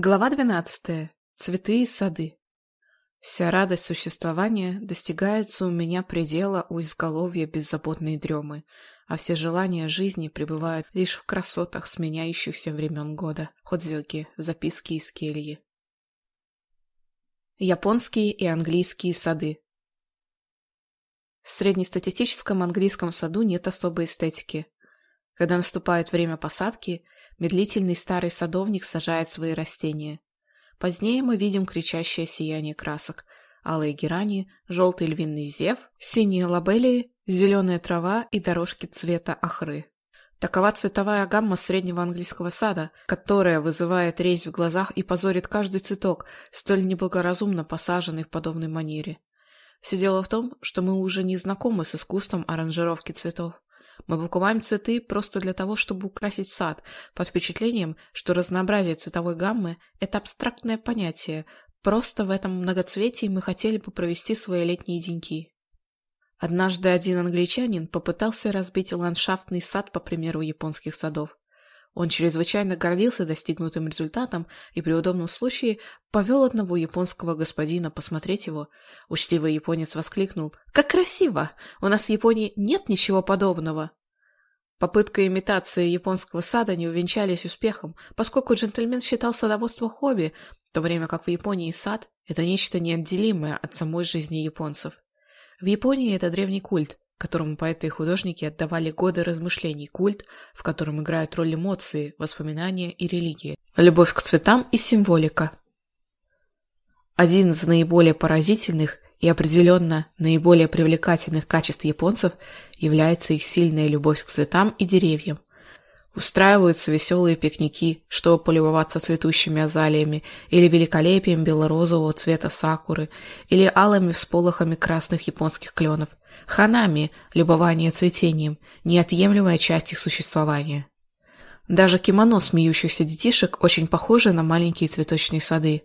Глава 12. Цветы и сады. Вся радость существования достигается у меня предела у изголовья беззаботной дремы, а все желания жизни пребывают лишь в красотах сменяющихся времен года, ходзёки, записки из кельи. Японские и английские сады В среднестатистическом английском саду нет особой эстетики. Когда наступает время посадки, Медлительный старый садовник сажает свои растения. Позднее мы видим кричащее сияние красок. Алые герани, желтый львиный зев, синие лабелии, зеленая трава и дорожки цвета охры. Такова цветовая гамма среднего английского сада, которая вызывает резь в глазах и позорит каждый цветок, столь неблагоразумно посаженный в подобной манере. Все дело в том, что мы уже не знакомы с искусством аранжировки цветов. Мы покупаем цветы просто для того, чтобы украсить сад, под впечатлением, что разнообразие цветовой гаммы – это абстрактное понятие, просто в этом многоцветии мы хотели бы провести свои летние деньки. Однажды один англичанин попытался разбить ландшафтный сад по примеру японских садов. Он чрезвычайно гордился достигнутым результатом и при удобном случае повел одного японского господина посмотреть его. Учтивый японец воскликнул «Как красиво! У нас в Японии нет ничего подобного!» Попытка имитации японского сада не увенчались успехом, поскольку джентльмен считал садоводство хобби, в то время как в Японии сад – это нечто неотделимое от самой жизни японцев. В Японии это древний культ, которому поэты и художники отдавали годы размышлений культ, в котором играют роль эмоции, воспоминания и религии, любовь к цветам и символика. Один из наиболее поразительных и определенно наиболее привлекательных качеств японцев является их сильная любовь к цветам и деревьям. Устраиваются веселые пикники, чтобы полюбоваться цветущими азалиями или великолепием белорозового цвета сакуры или алыми всполохами красных японских кленов – Ханами – любование цветением, неотъемлемая часть их существования. Даже кимоно смеющихся детишек очень похоже на маленькие цветочные сады.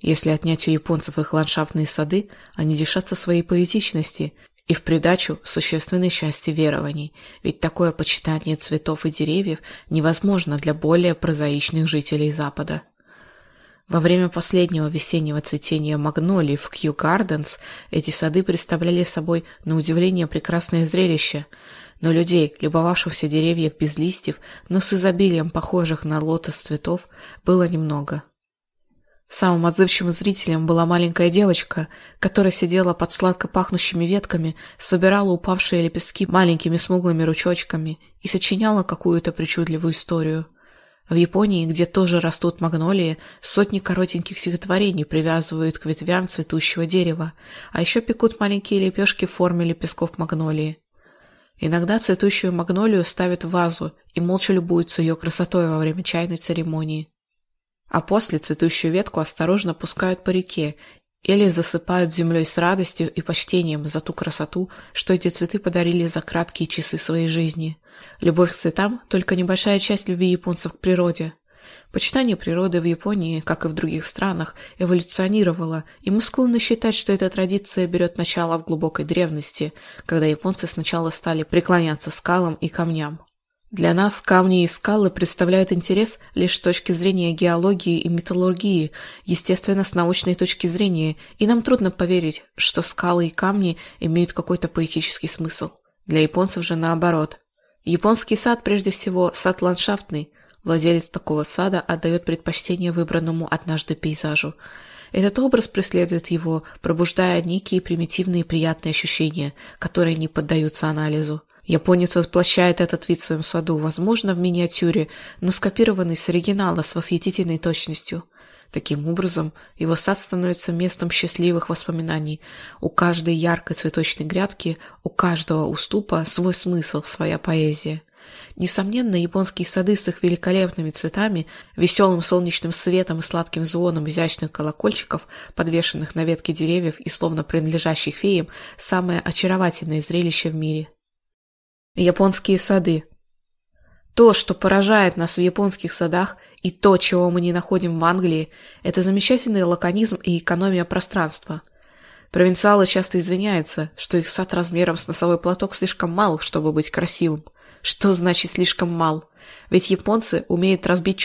Если отнять у японцев их ландшафтные сады, они лишатся своей поэтичности и в придачу существенной части верований, ведь такое почитание цветов и деревьев невозможно для более прозаичных жителей Запада. Во время последнего весеннего цветения магнолий в Кью Гарденс эти сады представляли собой, на удивление, прекрасное зрелище. Но людей, любовавшихся деревьев без листьев, но с изобилием похожих на лотос цветов, было немного. Самым отзывчивым зрителем была маленькая девочка, которая сидела под сладко пахнущими ветками, собирала упавшие лепестки маленькими смуглыми ручочками и сочиняла какую-то причудливую историю – в Японии, где тоже растут магнолии, сотни коротеньких стихотворений привязывают к ветвям цветущего дерева, а еще пекут маленькие лепешки в форме лепестков магнолии. Иногда цветущую магнолию ставят в вазу и молча любуются ее красотой во время чайной церемонии. А после цветущую ветку осторожно пускают по реке или засыпают землей с радостью и почтением за ту красоту, что эти Любовь к цветам только небольшая часть любви японцев к природе. Почитание природы в Японии, как и в других странах, эволюционировало, и мы склонны считать, что эта традиция берет начало в глубокой древности, когда японцы сначала стали преклоняться скалам и камням. Для нас камни и скалы представляют интерес лишь с точки зрения геологии и металлургии, естественно, с научной точки зрения, и нам трудно поверить, что скалы и камни имеют какой-то поэтический смысл. Для японцев же наоборот. Японский сад прежде всего сад ландшафтный. Владелец такого сада отдает предпочтение выбранному однажды пейзажу. Этот образ преследует его, пробуждая некие примитивные приятные ощущения, которые не поддаются анализу. Японец воплощает этот вид в своем саду, возможно, в миниатюре, но скопированный с оригинала с восхитительной точностью. таким образом его сад становится местом счастливых воспоминаний. У каждой яркой цветочной грядки, у каждого уступа свой смысл, своя поэзия. Несомненно, японские сады с их великолепными цветами, веселым солнечным светом и сладким звоном изящных колокольчиков, подвешенных на ветке деревьев и словно принадлежащих феям, самое очаровательное зрелище в мире. Японские сады – То, что поражает нас в японских садах, и то, чего мы не находим в Англии, это замечательный лаконизм и экономия пространства. Провинциалы часто извиняются, что их сад размером с носовой платок слишком мал, чтобы быть красивым. Что значит слишком мал? Ведь японцы умеют разбить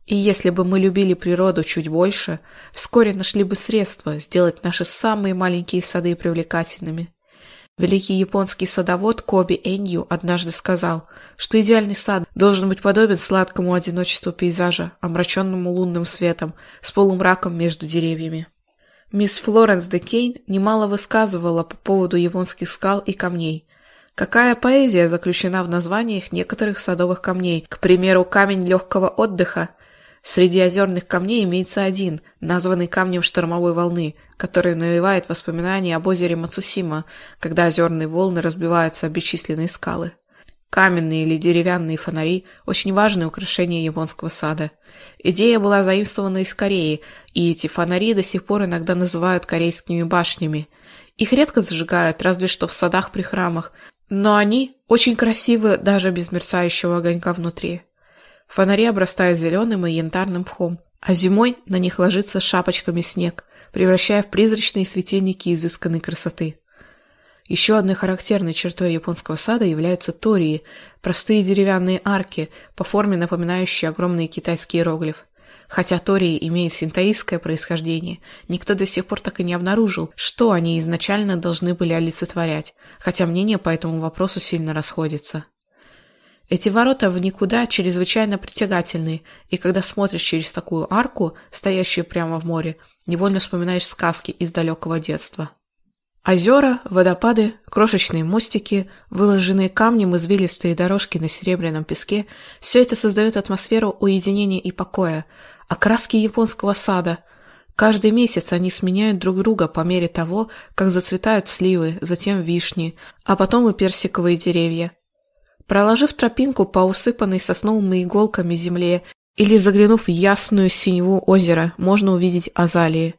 чудесный крохотный садик размером не больше суповой тарелки. Необходимость – мать изобретательства. И если бы мы любили природу чуть больше, вскоре нашли бы средства сделать наши самые маленькие сады привлекательными. Великий японский садовод Коби Энью однажды сказал, что идеальный сад должен быть подобен сладкому одиночеству пейзажа, омраченному лунным светом, с полумраком между деревьями. Мисс Флоренс де Кейн немало высказывала по поводу японских скал и камней. Какая поэзия заключена в названиях некоторых садовых камней, к примеру, камень легкого отдыха – Среди озерных камней имеется один, названный камнем штормовой волны, который навевает воспоминания об озере Мацусима, когда озерные волны разбиваются об бесчисленные скалы. Каменные или деревянные фонари – очень важное украшение японского сада. Идея была заимствована из Кореи, и эти фонари до сих пор иногда называют корейскими башнями. Их редко зажигают, разве что в садах при храмах, но они очень красивы даже без мерцающего огонька внутри. Фонари обрастают зеленым и янтарным пхом, а зимой на них ложится шапочками снег, превращая в призрачные светильники изысканной красоты. Еще одной характерной чертой японского сада являются тории, простые деревянные арки, по форме напоминающие огромные китайские иероглиф. Хотя тории имеют синтоистское происхождение, никто до сих пор так и не обнаружил, что они изначально должны были олицетворять, хотя мнения по этому вопросу сильно расходятся. Эти ворота в никуда чрезвычайно притягательны, и когда смотришь через такую арку, стоящую прямо в море, невольно вспоминаешь сказки из далекого детства. Озера, водопады, крошечные мостики, выложенные камнем извилистые дорожки на серебряном песке – все это создает атмосферу уединения и покоя, а краски японского сада – Каждый месяц они сменяют друг друга по мере того, как зацветают сливы, затем вишни, а потом и персиковые деревья. Проложив тропинку по усыпанной сосновыми иголками земле или заглянув в ясную синеву озера, можно увидеть азалии.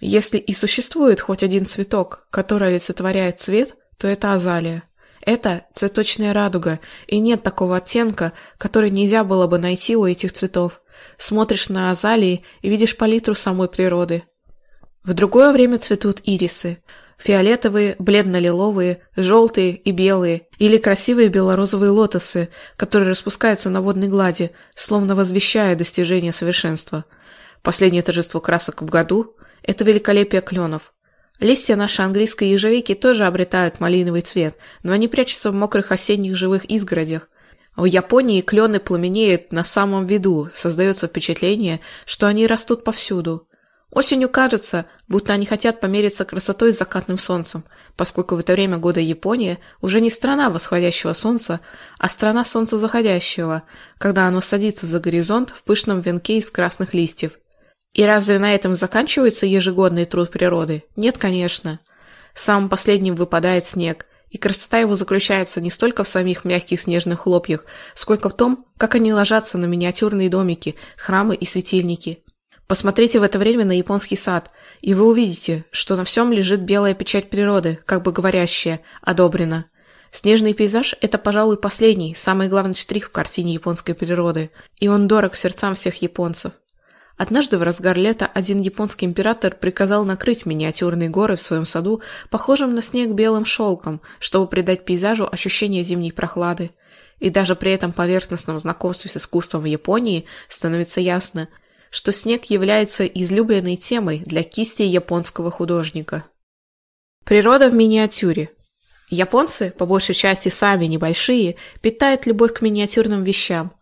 Если и существует хоть один цветок, который олицетворяет цвет, то это азалия. Это цветочная радуга, и нет такого оттенка, который нельзя было бы найти у этих цветов. Смотришь на азалии и видишь палитру самой природы. В другое время цветут ирисы фиолетовые, бледно-лиловые, желтые и белые, или красивые белорозовые лотосы, которые распускаются на водной глади, словно возвещая достижение совершенства. Последнее торжество красок в году – это великолепие кленов. Листья нашей английской ежевики тоже обретают малиновый цвет, но они прячутся в мокрых осенних живых изгородях. В Японии клены пламенеют на самом виду, создается впечатление, что они растут повсюду – Осенью, кажется, будто они хотят помериться красотой с закатным солнцем, поскольку в это время года Япония уже не страна восходящего солнца, а страна солнца заходящего, когда оно садится за горизонт в пышном венке из красных листьев. И разве на этом заканчивается ежегодный труд природы? Нет, конечно. Самым последним выпадает снег, и красота его заключается не столько в самих мягких снежных хлопьях, сколько в том, как они ложатся на миниатюрные домики, храмы и светильники. Посмотрите в это время на японский сад, и вы увидите, что на всем лежит белая печать природы, как бы говорящая одобрена. Снежный пейзаж – это, пожалуй, последний, самый главный штрих в картине японской природы, и он дорог сердцам всех японцев. Однажды в разгар лета один японский император приказал накрыть миниатюрные горы в своем саду, похожим на снег белым шелком, чтобы придать пейзажу ощущение зимней прохлады. И даже при этом поверхностном знакомстве с искусством в Японии становится ясно, что снег является излюбленной темой для кисти японского художника. Природа в миниатюре. Японцы, по большей части сами небольшие, питают любовь к миниатюрным вещам.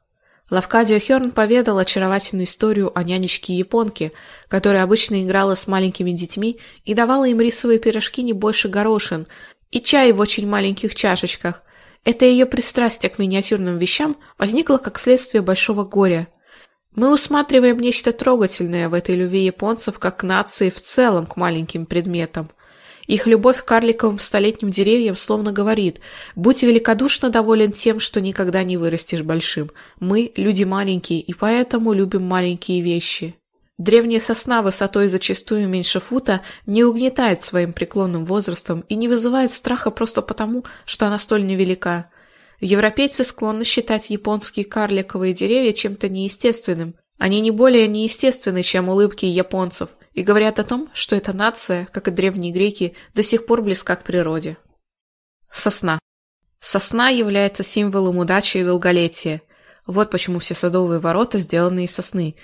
Лавкадио Хёрн поведал очаровательную историю о нянечке-японке, которая обычно играла с маленькими детьми и давала им рисовые пирожки не больше горошин и чай в очень маленьких чашечках. Это ее пристрастие к миниатюрным вещам возникло как следствие большого горя – мы усматриваем нечто трогательное в этой любви японцев как нации в целом к маленьким предметам. Их любовь к карликовым столетним деревьям словно говорит «Будь великодушно доволен тем, что никогда не вырастешь большим. Мы – люди маленькие, и поэтому любим маленькие вещи». Древняя сосна высотой зачастую меньше фута не угнетает своим преклонным возрастом и не вызывает страха просто потому, что она столь невелика – Европейцы склонны считать японские карликовые деревья чем-то неестественным. Они не более неестественны, чем улыбки японцев, и говорят о том, что эта нация, как и древние греки, до сих пор близка к природе. Сосна. Сосна является символом удачи и долголетия. Вот почему все садовые ворота сделаны из сосны.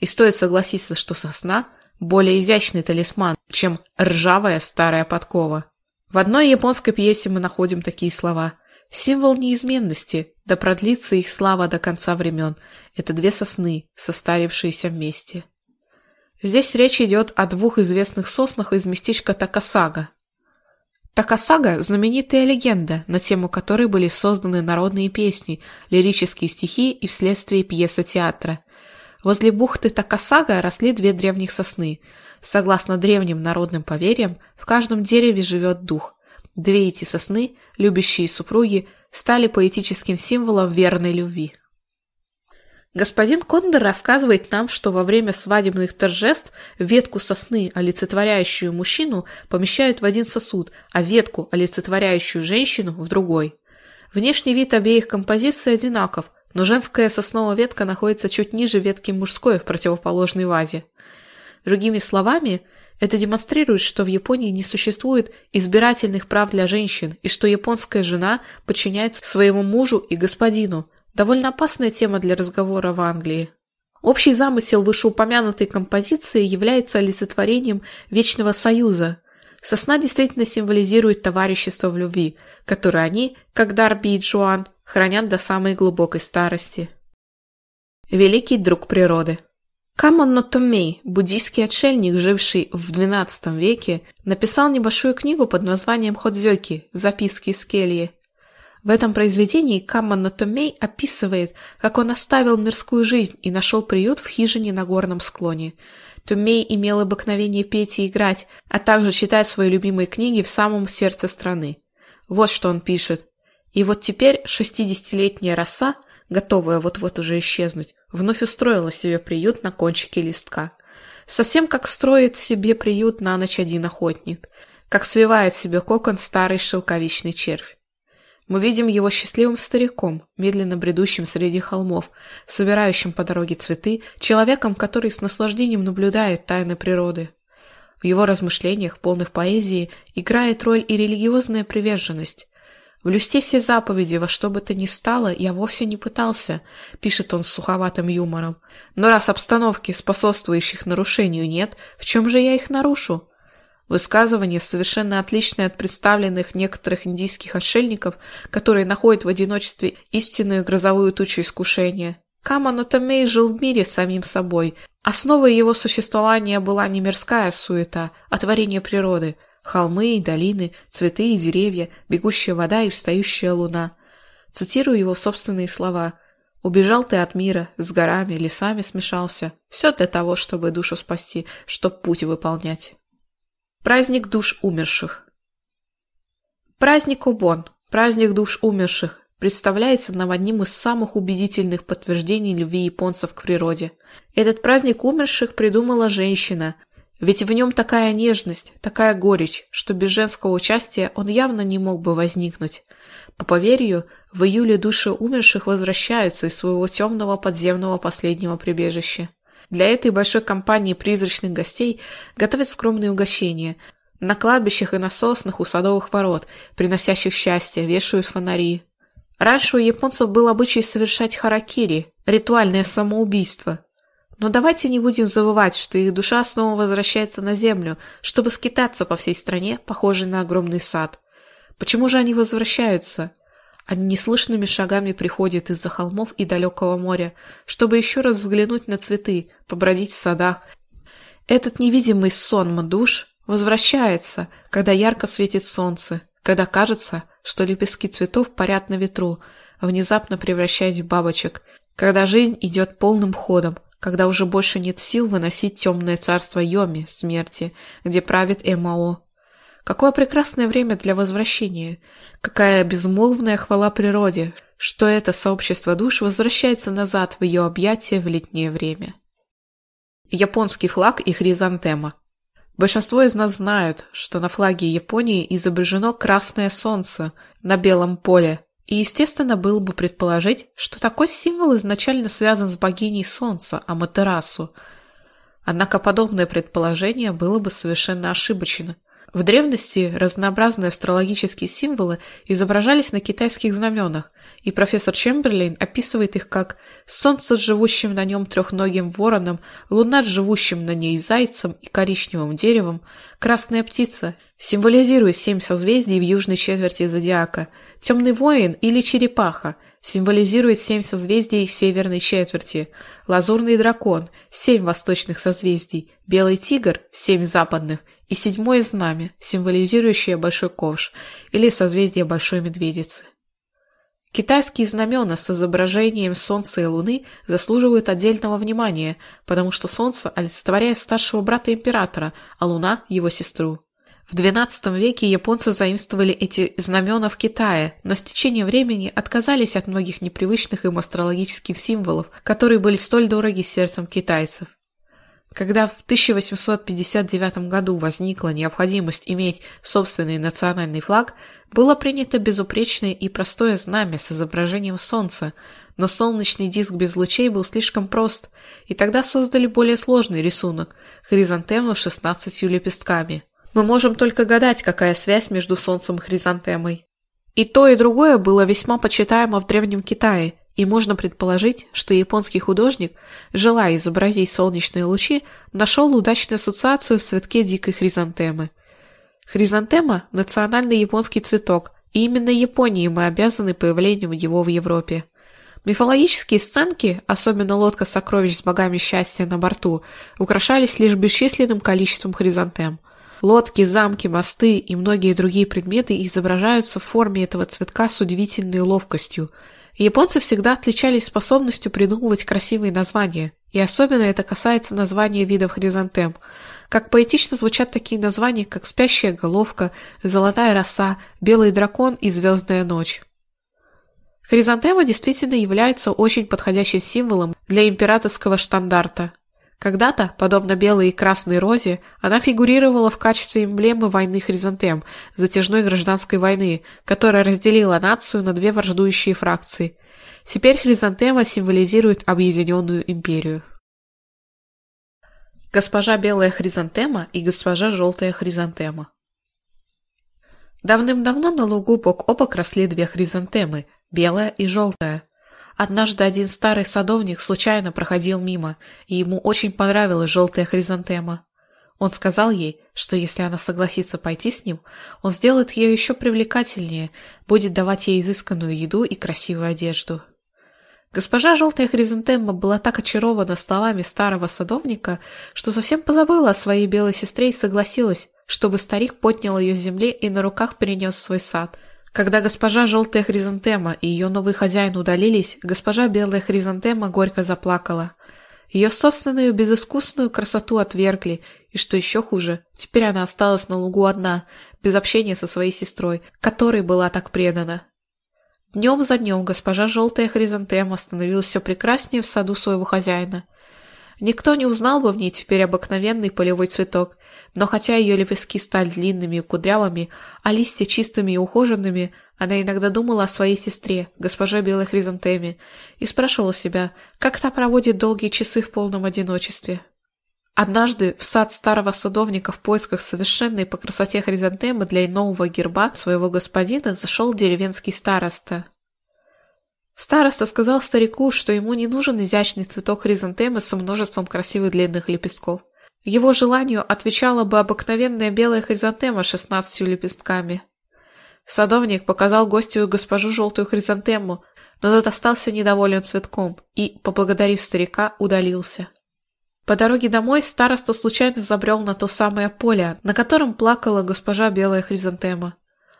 И стоит согласиться, что сосна – более изящный талисман, чем ржавая старая подкова. В одной японской пьесе мы находим такие слова. Символ неизменности, да продлится их слава до конца времен. Это две сосны, состарившиеся вместе. Здесь речь идет о двух известных соснах из местечка Такасага. Такасага – знаменитая легенда, на тему которой были созданы народные песни, лирические стихи и вследствие пьеса театра. Возле бухты Такасага росли две древних сосны. Согласно древним народным поверьям, в каждом дереве живет дух, Две эти сосны, любящие супруги, стали поэтическим символом верной любви. Господин Кондор рассказывает нам, что во время свадебных торжеств ветку сосны, олицетворяющую мужчину, помещают в один сосуд, а ветку, олицетворяющую женщину, в другой. Внешний вид обеих композиций одинаков, но женская сосновая ветка находится чуть ниже ветки мужской в противоположной вазе. Другими словами, это демонстрирует, что в Японии не существует избирательных прав для женщин и что японская жена подчиняется своему мужу и господину, Довольно опасная тема для разговора в Англии. Общий замысел вышеупомянутой композиции является олицетворением Вечного Союза. Сосна действительно символизирует товарищество в любви, которое они, как Дарби и Джоан, хранят до самой глубокой старости. Великий друг природы Камон Нотомей, буддийский отшельник, живший в XII веке, написал небольшую книгу под названием «Ходзёки. Записки из кельи». В этом произведении Камо-но Тёмэй описывает, как он оставил мирскую жизнь и нашел приют в хижине на горном склоне. Тёмэй имел обыкновение петь и играть, а также читать свои любимые книги в самом сердце страны. Вот что он пишет. И вот теперь шестидесятилетняя роса – готовая вот-вот уже исчезнуть, вновь устроила себе приют на кончике листка. Совсем как строит себе приют на ночь один охотник, как свивает себе кокон старый шелковичный червь. Мы видим его счастливым стариком, медленно бредущим среди холмов, собирающим по дороге цветы, человеком, который с наслаждением наблюдает тайны природы. В его размышлениях, полных поэзии, играет роль и религиозная приверженность, все заповеди, во что бы то ни стало, я вовсе не пытался, пишет он с суховатым юмором. Но раз обстановки, способствующих нарушению, нет, в чем же я их нарушу? Высказывание, совершенно отличное от представленных некоторых индийских отшельников, которые находят в одиночестве истинную грозовую тучу искушения. Каману Томей жил в мире с самим собой. Основой его существования была не мирская суета, а творение природы – Холмы и долины, цветы и деревья, бегущая вода и встающая луна. Цитирую его собственные слова. «Убежал ты от мира, с горами, лесами смешался. Все для того, чтобы душу спасти, чтоб путь выполнять». Праздник душ умерших. Праздник Убон, праздник душ умерших, представляется нам одним из самых убедительных подтверждений любви японцев к природе. Этот праздник умерших придумала женщина, ведь в нем такая нежность, такая горечь, что без женского участия он явно не мог бы возникнуть. По поверью, в июле души умерших возвращаются из своего темного подземного последнего прибежища. Для этой большой компании призрачных гостей готовят скромные угощения. На кладбищах и на соснах у садовых ворот, приносящих счастье, вешают фонари. Раньше у японцев был обычай совершать харакири, ритуальное самоубийство. Но давайте не будем забывать, что их душа снова возвращается на землю, чтобы скитаться по всей стране, похожей на огромный сад. Почему же они возвращаются? Они неслышными шагами приходят из-за холмов и далекого моря, чтобы еще раз взглянуть на цветы, побродить в садах. Этот невидимый сон душ возвращается, когда ярко светит солнце, когда кажется, что лепестки цветов парят на ветру, внезапно превращаясь в бабочек, когда жизнь идет полным ходом, когда уже больше нет сил выносить темное царство Йоми, смерти, где правит Эмао. Какое прекрасное время для возвращения, какая безмолвная хвала природе, что это сообщество душ возвращается назад в ее объятия в летнее время. Японский флаг и хризантема. Большинство из нас знают, что на флаге Японии изображено красное солнце на белом поле, и Естественно, было бы предположить, что такой символ изначально связан с богиней солнца Аматерасу. Однако подобное предположение было бы совершенно ошибочно. В древности разнообразные астрологические символы изображались на китайских знаменах – и профессор Чемберлейн описывает их как «солнце с живущим на нем трехногим вороном, луна с живущим на ней зайцем и коричневым деревом, красная птица, символизирует семь созвездий в южной четверти зодиака, темный воин или черепаха – символизирует семь созвездий в северной четверти, лазурный дракон – семь восточных созвездий, белый тигр – семь западных и седьмое знамя, символизирующее большой ковш или созвездие большой медведицы. Китайские знамена с изображением Солнца и Луны заслуживают отдельного внимания, потому что Солнце олицетворяет старшего брата императора, а Луна – его сестру. В XII веке японцы заимствовали эти знамена в Китае, но с течением времени отказались от многих непривычных им астрологических символов, которые были столь дороги сердцем китайцев. Когда в 1859 году возникла необходимость иметь собственный национальный флаг, было принято безупречное и простое знамя с изображением солнца, но солнечный диск без лучей был слишком прост, и тогда создали более сложный рисунок – хризантему с 16 лепестками. Мы можем только гадать, какая связь между солнцем и хризантемой. И то, и другое было весьма почитаемо в Древнем Китае – и можно предположить, что японский художник, желая изобразить солнечные лучи, нашел удачную ассоциацию в цветке дикой хризантемы. Хризантема – национальный японский цветок, и именно Японии мы обязаны появлением его в Европе. Мифологические сценки, особенно лодка сокровищ с богами счастья на борту, украшались лишь бесчисленным количеством хризантем. Лодки, замки, мосты и многие другие предметы изображаются в форме этого цветка с удивительной ловкостью. Японцы всегда отличались способностью придумывать красивые названия, и особенно это касается названия видов хризантем. Как поэтично звучат такие названия, как «Спящая головка», «Золотая роса», «Белый дракон» и «Звездная ночь». Хризантема действительно является очень подходящим символом для императорского когда-то, подобно белой и красной розе, она фигурировала в качестве эмблемы войны хризантем, затяжной гражданской войны, которая разделила нацию на две враждующие фракции. Теперь хризантема символизирует объединенную империю. Госпожа Белая Хризантема и госпожа Желтая Хризантема Давным-давно на лугу бок о бок росли две хризантемы – белая и желтая – Однажды один старый садовник случайно проходил мимо, и ему очень понравилась желтая хризантема. Он сказал ей, что если она согласится пойти с ним, он сделает ее еще привлекательнее, будет давать ей изысканную еду и красивую одежду. Госпожа Желтая Хризантема была так очарована словами старого садовника, что совсем позабыла о своей белой сестре и согласилась, чтобы старик поднял ее с земли и на руках перенес в Когда госпожа желтая хризантема и ее новый хозяин удалились, госпожа белая хризантема горько заплакала. Ее собственную безыскусную красоту отвергли, и что еще хуже, теперь она осталась на лугу одна, без общения со своей сестрой, которой была так предана. Днем за днем госпожа желтая хризантема становилась все прекраснее в саду своего хозяина. Никто не узнал бы в ней теперь обыкновенный полевой цветок, но хотя ее лепестки стали длинными и кудрявыми, а листья чистыми и ухоженными, она иногда думала о своей сестре, госпоже Белой Хризантеме, и спрашивала себя, как та проводит долгие часы в полном одиночестве. Однажды в сад старого садовника в поисках совершенной по красоте хризантемы для нового герба своего господина зашел деревенский староста. Староста сказал старику, что ему не нужен изящный цветок хризантемы со множеством красивых длинных лепестков. Его желанию отвечала бы обыкновенная белая хризантема с шестнадцатью лепестками. Садовник показал гостю госпожу желтую хризантему, но тот остался недоволен цветком и, поблагодарив старика, удалился. По дороге домой староста случайно забрел на то самое поле, на котором плакала госпожа белая хризантема.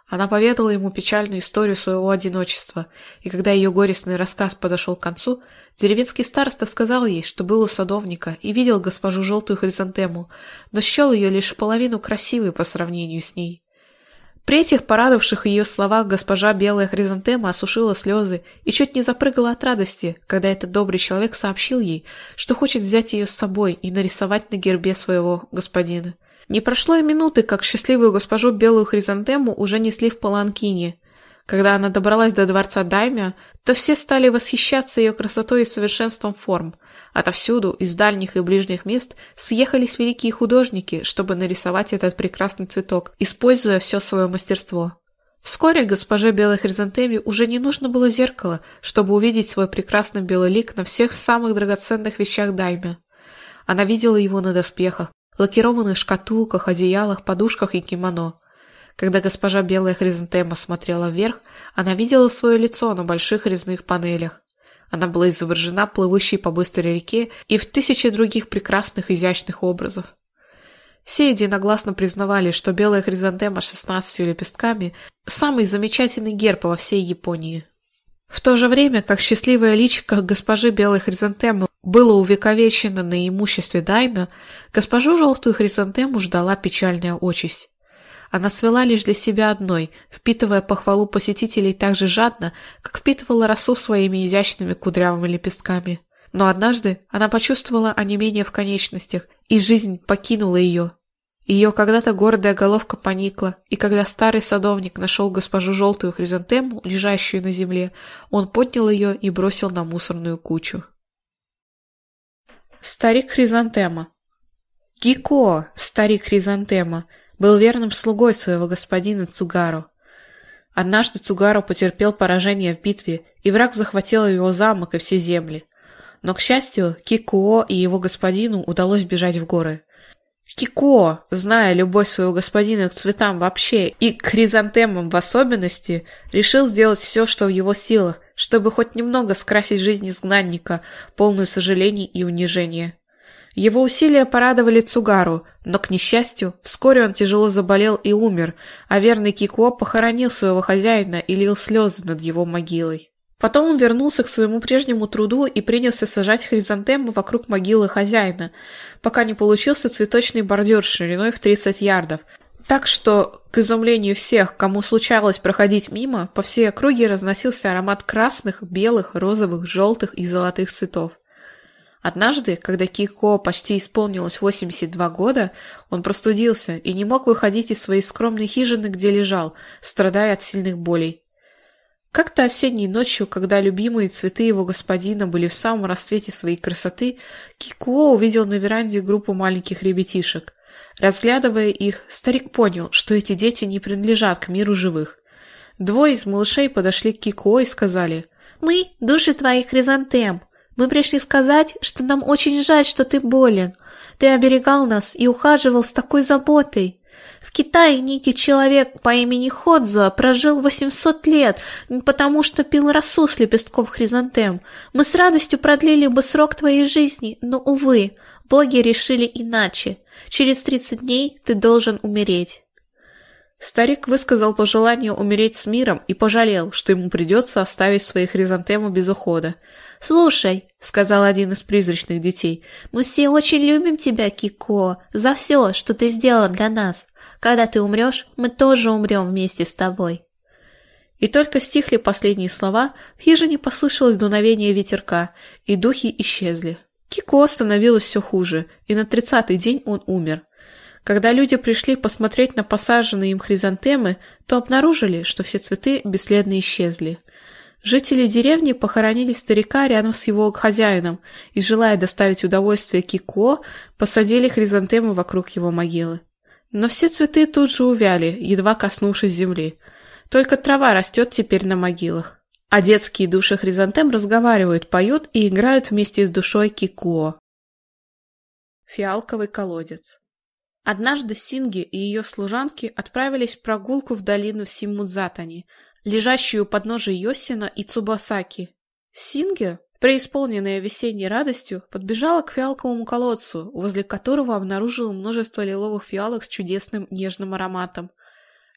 Она поведала ему печальную историю своего одиночества, и когда ее горестный рассказ подошел к концу, деревенский староста сказал ей, что был у садовника и видел госпожу желтую хризантему, но счел ее лишь половину красивой по сравнению с ней. При этих порадовавших ее словах госпожа белая хризантема осушила слезы и чуть не запрыгала от радости, когда этот добрый человек сообщил ей, что хочет взять ее с собой и нарисовать на гербе своего господина. Не прошло и минуты, как счастливую госпожу Белую Хризантему уже несли в паланкине. Когда она добралась до дворца Даймя, то все стали восхищаться ее красотой и совершенством форм. Отовсюду, из дальних и ближних мест, съехались великие художники, чтобы нарисовать этот прекрасный цветок, используя все свое мастерство. Вскоре госпоже Белой Хризантеме уже не нужно было зеркало, чтобы увидеть свой прекрасный белый лик на всех самых драгоценных вещах Дайме. Она видела его на доспехах, лакированных шкатулках, одеялах, подушках и кимоно. Когда госпожа Белая Хризантема смотрела вверх, она видела свое лицо на больших резных панелях. Она была изображена плывущей по быстрой реке и в тысячи других прекрасных изящных образов. Все единогласно признавали, что белая хризантема с 16 лепестками – самый замечательный герб во всей Японии. В то же время, как счастливое личико госпожи Белой Хризантемы было увековечено на имуществе Дайме, госпожу Желтую Хризантему ждала печальная участь. Она свела лишь для себя одной, впитывая похвалу посетителей так же жадно, как впитывала росу своими изящными кудрявыми лепестками. Но однажды она почувствовала онемение в конечностях, и жизнь покинула ее. Ее когда-то гордая головка поникла, и когда старый садовник нашел госпожу желтую хризантему, лежащую на земле, он поднял ее и бросил на мусорную кучу. Старик Хризантема. «Гико!» — старик Хризантема был верным слугой своего господина Цугаро. Однажды Цугаро потерпел поражение в битве, и враг захватил его замок и все земли. Но, к счастью, Кикуо и его господину удалось бежать в горы. Кико, зная любовь своего господина к цветам вообще и к хризантемам в особенности, решил сделать все, что в его силах, чтобы хоть немного скрасить жизнь изгнанника, полную сожалений и унижения. Его усилия порадовали Цугару, но, к несчастью, вскоре он тяжело заболел и умер, а верный Кико похоронил своего хозяина и лил слезы над его могилой. Потом он вернулся к своему прежнему труду и принялся сажать хризантемы вокруг могилы хозяина, пока не получился цветочный бордюр шириной в 30 ярдов, так что, к изумлению всех, кому случалось проходить мимо, по всей округе разносился аромат красных, белых, розовых, желтых и золотых цветов. Однажды, когда Кико почти исполнилось 82 года, он простудился и не мог выходить из своей скромной хижины, где лежал, страдая от сильных болей. Как-то осенней ночью, когда любимые цветы его господина были в самом расцвете своей красоты, Кико увидел на веранде группу маленьких ребятишек. Разглядывая их, старик понял, что эти дети не принадлежат к миру живых. Двое из малышей подошли к Кико и сказали «Мы – души твоих хризантем. Мы пришли сказать, что нам очень жаль, что ты болен. Ты оберегал нас и ухаживал с такой заботой. В Китае некий человек по имени Ходзо прожил 800 лет, потому что пил росу с лепестков хризантем. Мы с радостью продлили бы срок твоей жизни, но, увы, боги решили иначе. Через 30 дней ты должен умереть». Старик высказал пожелание умереть с миром и пожалел, что ему придется оставить свои хризантемы без ухода. «Слушай», — сказал один из призрачных детей, — «мы все очень любим тебя, Кико, за все, что ты сделал для нас. Когда ты умрешь, мы тоже умрем вместе с тобой». И только стихли последние слова, в хижине послышалось дуновение ветерка, и духи исчезли. Кико становилось все хуже, и на тридцатый день он умер. Когда люди пришли посмотреть на посаженные им хризантемы, то обнаружили, что все цветы бесследно исчезли. Жители деревни похоронили старика рядом с его хозяином и, желая доставить удовольствие Кико, посадили хризантемы вокруг его могилы. Но все цветы тут же увяли, едва коснувшись земли. Только трава растет теперь на могилах. А детские души хризантем разговаривают, поют и играют вместе с душой кикуо. Фиалковый колодец. Однажды Синги и ее служанки отправились в прогулку в долину Симудзатани, лежащую под ножей Йосина и Цубасаки. Синги, преисполненная весенней радостью, подбежала к фиалковому колодцу, возле которого обнаружила множество лиловых фиалок с чудесным нежным ароматом –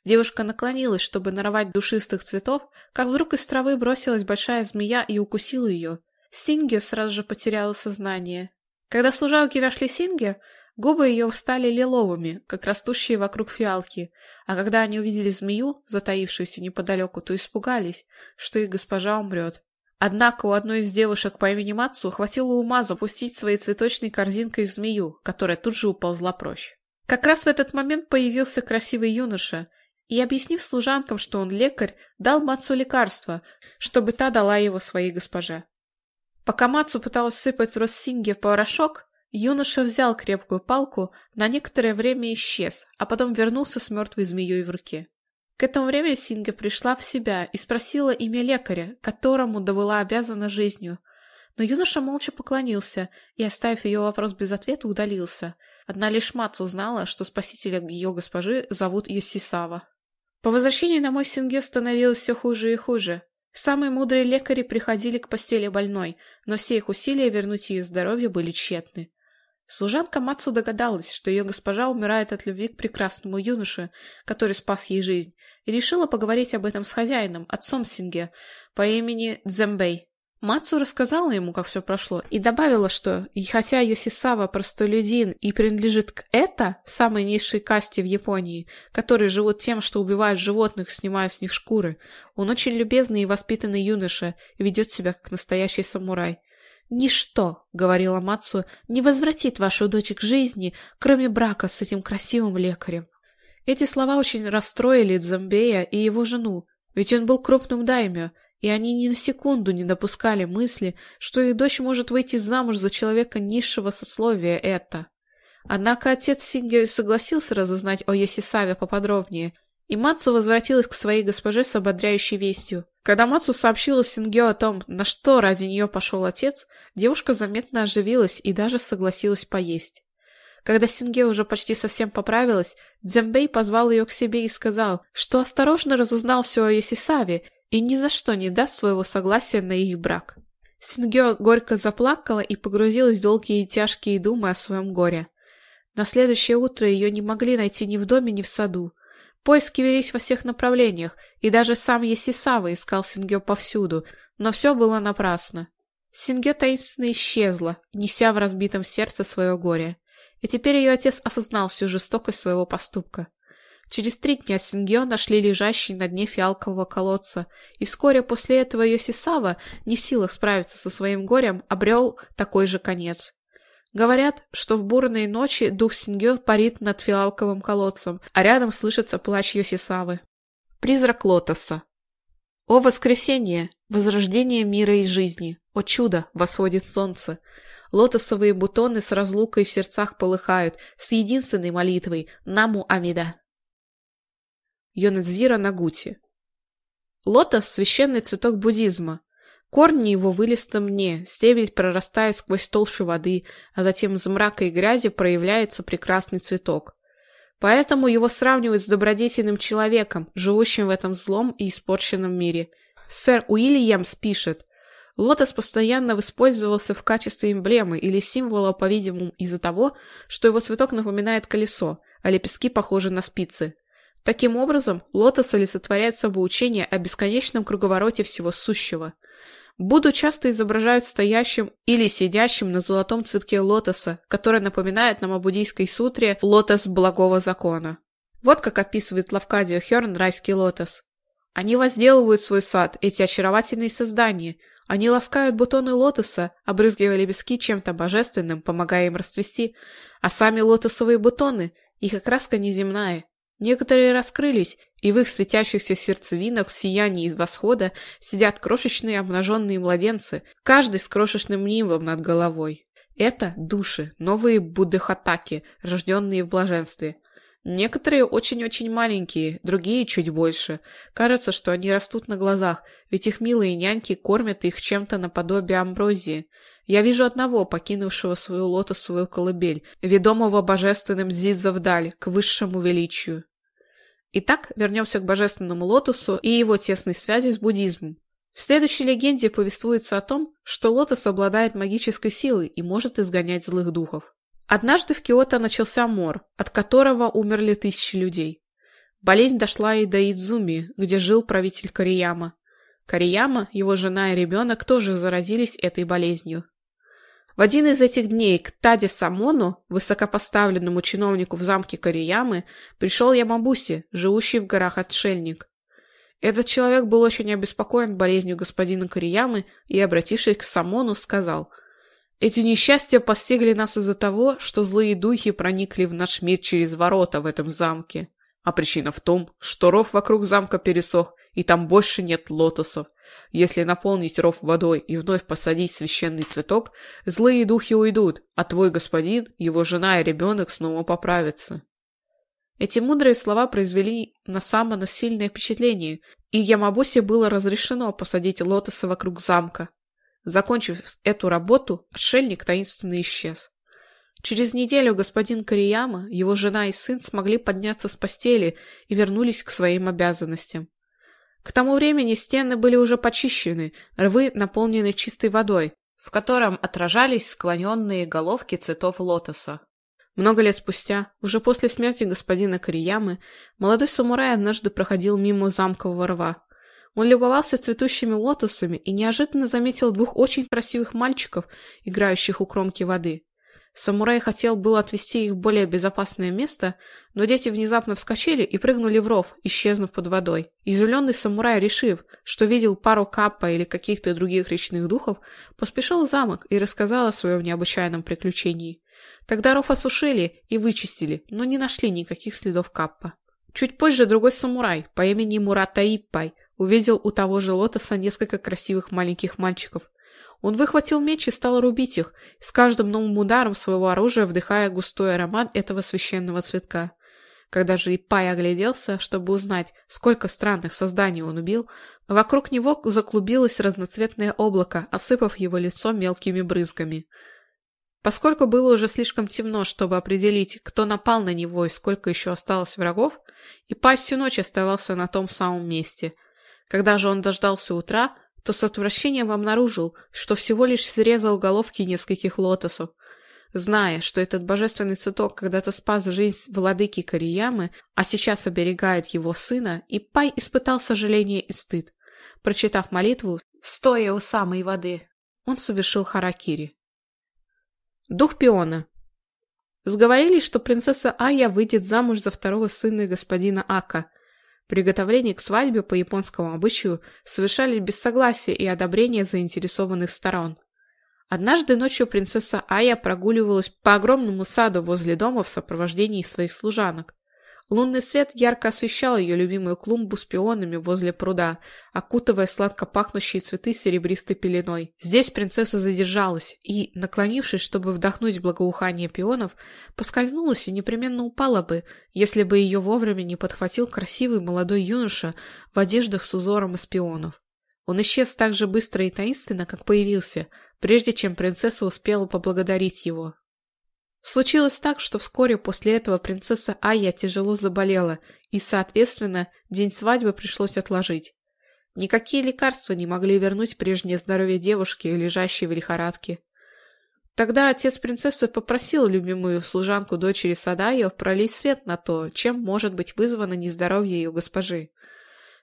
Девушка наклонилась, чтобы нарвать душистых цветов, как вдруг из травы бросилась большая змея и укусила ее. Сингио сразу же потеряла сознание. Когда служанки нашли Синге, губы ее стали лиловыми, как растущие вокруг фиалки, а когда они увидели змею, затаившуюся неподалеку, то испугались, что их госпожа умрет. Однако у одной из девушек по имени Мацу хватило ума запустить своей цветочной корзинкой змею, которая тут же уползла прочь. Как раз в этот момент появился красивый юноша, и, объяснив служанкам, что он лекарь, дал Мацу лекарство, чтобы та дала его своей госпоже. Пока Мацу пыталась сыпать в Россинге порошок, юноша взял крепкую палку, на некоторое время исчез, а потом вернулся с мертвой змеей в руке. К этому времени Синга пришла в себя и спросила имя лекаря, которому да была обязана жизнью. Но юноша молча поклонился и, оставив ее вопрос без ответа, удалился. Одна лишь Мацу знала, что спасителя ее госпожи зовут Юсисава. По возвращении домой Синге становилось все хуже и хуже. Самые мудрые лекари приходили к постели больной, но все их усилия вернуть ее здоровье были тщетны. Служанка Мацу догадалась, что ее госпожа умирает от любви к прекрасному юноше, который спас ей жизнь, и решила поговорить об этом с хозяином, отцом Синге, по имени Дзембей. Мацу рассказала ему, как все прошло, и добавила, что, и хотя Йосисава простолюдин и принадлежит к это, самой низшей касте в Японии, которые живут тем, что убивают животных, снимая с них шкуры, он очень любезный и воспитанный юноша и ведет себя как настоящий самурай. «Ничто», — говорила Мацу, — «не возвратит вашу дочь к жизни, кроме брака с этим красивым лекарем». Эти слова очень расстроили Дзамбея и его жену, ведь он был крупным даймё, и они ни на секунду не допускали мысли, что их дочь может выйти замуж за человека низшего сословия это. Однако отец Синги согласился разузнать о Йосисаве поподробнее, и Мацу возвратилась к своей госпоже с ободряющей вестью. Когда Мацу сообщила Сингё о том, на что ради нее пошел отец, девушка заметно оживилась и даже согласилась поесть. Когда Синге уже почти совсем поправилась, Дзембей позвал ее к себе и сказал, что осторожно разузнал все о Йосисаве и ни за что не даст своего согласия на их брак. Сингё горько заплакала и погрузилась в долгие и тяжкие думы о своем горе. На следующее утро ее не могли найти ни в доме, ни в саду. Поиски велись во всех направлениях, и даже сам Есисава искал Сингё повсюду, но все было напрасно. Сингё таинственно исчезла, неся в разбитом сердце свое горе. И теперь ее отец осознал всю жестокость своего поступка. Через три дня Сингьо нашли лежащий на дне фиалкового колодца, и вскоре после этого Йосисава, не в силах справиться со своим горем, обрел такой же конец. Говорят, что в бурные ночи дух Сингьо парит над фиалковым колодцем, а рядом слышится плач Йосисавы. Призрак лотоса. О воскресенье! Возрождение мира и жизни! О чудо! Восходит солнце! Лотосовые бутоны с разлукой в сердцах полыхают, с единственной молитвой «Наму Амида». Йонадзира Нагути. Лотос – священный цветок буддизма. Корни его в илистом мне, стебель прорастает сквозь толщу воды, а затем из мрака и грязи проявляется прекрасный цветок. Поэтому его сравнивают с добродетельным человеком, живущим в этом злом и испорченном мире. Сэр Уильямс пишет, лотос постоянно использовался в качестве эмблемы или символа, по-видимому, Таким образом, Лота олицетворяет собой учение о бесконечном круговороте всего сущего. Будду часто изображают стоящим или сидящим на золотом цветке лотоса, который напоминает нам о буддийской сутре «Лотос благого закона». Вот как описывает Лавкадио Хёрн райский лотос. «Они возделывают свой сад, эти очаровательные создания. Они ласкают бутоны лотоса, обрызгивая лепестки чем-то божественным, помогая им расцвести. А сами лотосовые бутоны, их окраска неземная, Некоторые раскрылись, и в их светящихся сердцевинах в сиянии восхода сидят крошечные обнаженные младенцы, каждый с крошечным нимбом над головой. Это души, новые буддхатаки, рожденные в блаженстве. Некоторые очень-очень маленькие, другие чуть больше. Кажется, что они растут на глазах, ведь их милые няньки кормят их чем-то наподобие амброзии – я вижу одного покинувшего свою swoją lotę, swoją kolybель, wiadomego bożeственным zizów к высшему величию. Итак, вернемся к божественному лотосу и его тесной связи с буддизмом. В следующей легенде повествуется о том, что лотос обладает магической силой и может изгонять злых духов. Однажды в Киото начался мор, от которого умерли тысячи людей. Болезнь дошла и до Идзуми, где жил правитель Корияма. Корияма, его жена и ребенок тоже заразились этой болезнью. В один из этих дней к Таде Самону, высокопоставленному чиновнику в замке Кореямы, пришел Ямабуси, живущий в горах отшельник. Этот человек был очень обеспокоен болезнью господина Кореямы и, обратившись к Самону, сказал «Эти несчастья постигли нас из-за того, что злые духи проникли в наш мир через ворота в этом замке. А причина в том, что ров вокруг замка пересох, и там больше нет лотосов. Если наполнить ров водой и вновь посадить священный цветок, злые духи уйдут, а твой господин, его жена и ребенок снова поправятся. Эти мудрые слова произвели на Самана сильное впечатление, и Ямабусе было разрешено посадить лотоса вокруг замка. Закончив эту работу, отшельник таинственно исчез. Через неделю господин Корияма, его жена и сын смогли подняться с постели и вернулись к своим обязанностям. К тому времени стены были уже почищены, рвы наполнены чистой водой, в котором отражались склоненные головки цветов лотоса. Много лет спустя, уже после смерти господина Кореямы, молодой самурай однажды проходил мимо замкового рва. Он любовался цветущими лотосами и неожиданно заметил двух очень красивых мальчиков, играющих у кромки воды. Самурай хотел было отвести их в более безопасное место, но дети внезапно вскочили и прыгнули в ров, исчезнув под водой. Изумленный самурай, решив, что видел пару каппа или каких-то других речных духов, поспешил в замок и рассказал о своем необычайном приключении. Тогда ров осушили и вычистили, но не нашли никаких следов каппа. Чуть позже другой самурай по имени Мурата Иппай увидел у того же лотоса несколько красивых маленьких мальчиков, он выхватил меч и стал рубить их, с каждым новым ударом своего оружия вдыхая густой аромат этого священного цветка. Когда же Ипай огляделся, чтобы узнать, сколько странных созданий он убил, вокруг него заклубилось разноцветное облако, осыпав его лицо мелкими брызгами. Поскольку было уже слишком темно, чтобы определить, кто напал на него и сколько еще осталось врагов, Ипай всю ночь оставался на том самом месте. Когда же он дождался утра, то с отвращением обнаружил, что всего лишь срезал головки нескольких лотосов. Зная, что этот божественный цветок когда-то спас жизнь владыки Кореямы, а сейчас оберегает его сына, и Пай испытал сожаление и стыд. Прочитав молитву, стоя у самой воды, он совершил харакири. Дух пиона. Сговорились, что принцесса Ая выйдет замуж за второго сына господина Ака, Приготовления к свадьбе по японскому обычаю совершались без согласия и одобрения заинтересованных сторон. Однажды ночью принцесса Ая прогуливалась по огромному саду возле дома в сопровождении своих служанок. Лунный свет ярко освещал ее любимую клумбу с пионами возле пруда, окутывая сладко пахнущие цветы серебристой пеленой. Здесь принцесса задержалась и, наклонившись, чтобы вдохнуть благоухание пионов, поскользнулась и непременно упала бы, если бы ее вовремя не подхватил красивый молодой юноша в одеждах с узором из пионов. Он исчез так же быстро и таинственно, как появился, прежде чем принцесса успела поблагодарить его. Случилось так, что вскоре после этого принцесса Айя тяжело заболела, и, соответственно, день свадьбы пришлось отложить. Никакие лекарства не могли вернуть прежнее здоровье девушки, лежащей в лихорадке. Тогда отец принцессы попросил любимую служанку дочери Садайо пролить свет на то, чем может быть вызвано нездоровье ее госпожи.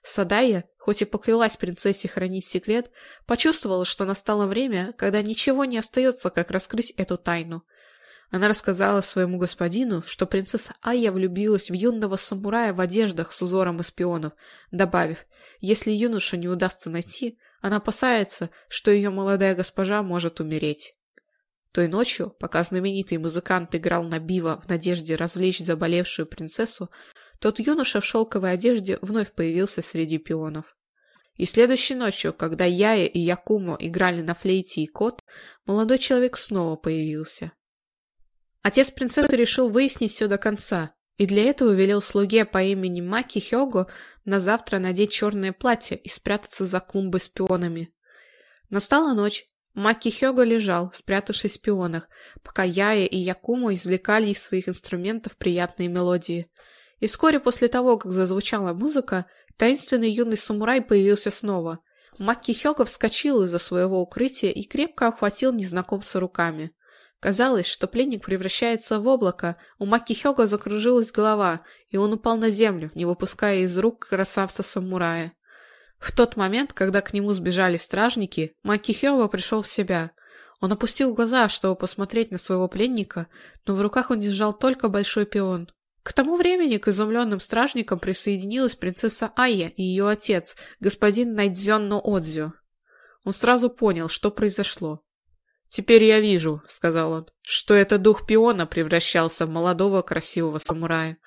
Садая, хоть и поклялась принцессе хранить секрет, почувствовала, что настало время, когда ничего не остается, как раскрыть эту тайну – она рассказала своему господину, что принцесса Айя влюбилась в юного самурая в одеждах с узором из пионов, добавив, если юношу не удастся найти, она опасается, что ее молодая госпожа может умереть. Той ночью, пока знаменитый музыкант играл на биво в надежде развлечь заболевшую принцессу, тот юноша в шелковой одежде вновь появился среди пионов. И следующей ночью, когда Яя и Якумо играли на флейте и кот, молодой человек снова появился. Отец принцессы решил выяснить все до конца, и для этого велел слуге по имени Маки Хёго на завтра надеть черное платье и спрятаться за клумбой с пионами. Настала ночь. Маки Хёго лежал, спрятавшись в пионах, пока Яя и Якумо извлекали из своих инструментов приятные мелодии. И вскоре после того, как зазвучала музыка, таинственный юный самурай появился снова. Маки Хёго вскочил из-за своего укрытия и крепко охватил незнакомца руками. Казалось, что пленник превращается в облако, у Маки Хёга закружилась голова, и он упал на землю, не выпуская из рук красавца-самурая. В тот момент, когда к нему сбежали стражники, Маки Хёга пришел в себя. Он опустил глаза, чтобы посмотреть на своего пленника, но в руках он держал только большой пион. К тому времени к изумленным стражникам присоединилась принцесса Айя и ее отец, господин Найдзённо Одзю. Он сразу понял, что произошло. «Теперь я вижу», — сказал он, — «что это дух пиона превращался в молодого красивого самурая.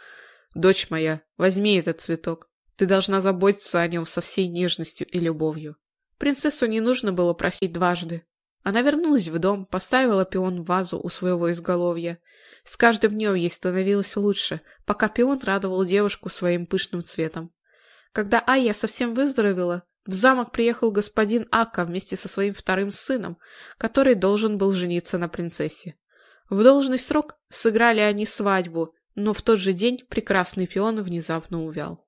Дочь моя, возьми этот цветок. Ты должна заботиться о нем со всей нежностью и любовью». Принцессу не нужно было просить дважды. Она вернулась в дом, поставила пион в вазу у своего изголовья. С каждым днем ей становилось лучше, пока пион радовал девушку своим пышным цветом. Когда Айя совсем выздоровела, в замок приехал господин Ака вместе со своим вторым сыном, который должен был жениться на принцессе. В должный срок сыграли они свадьбу, но в тот же день прекрасный пион внезапно увял.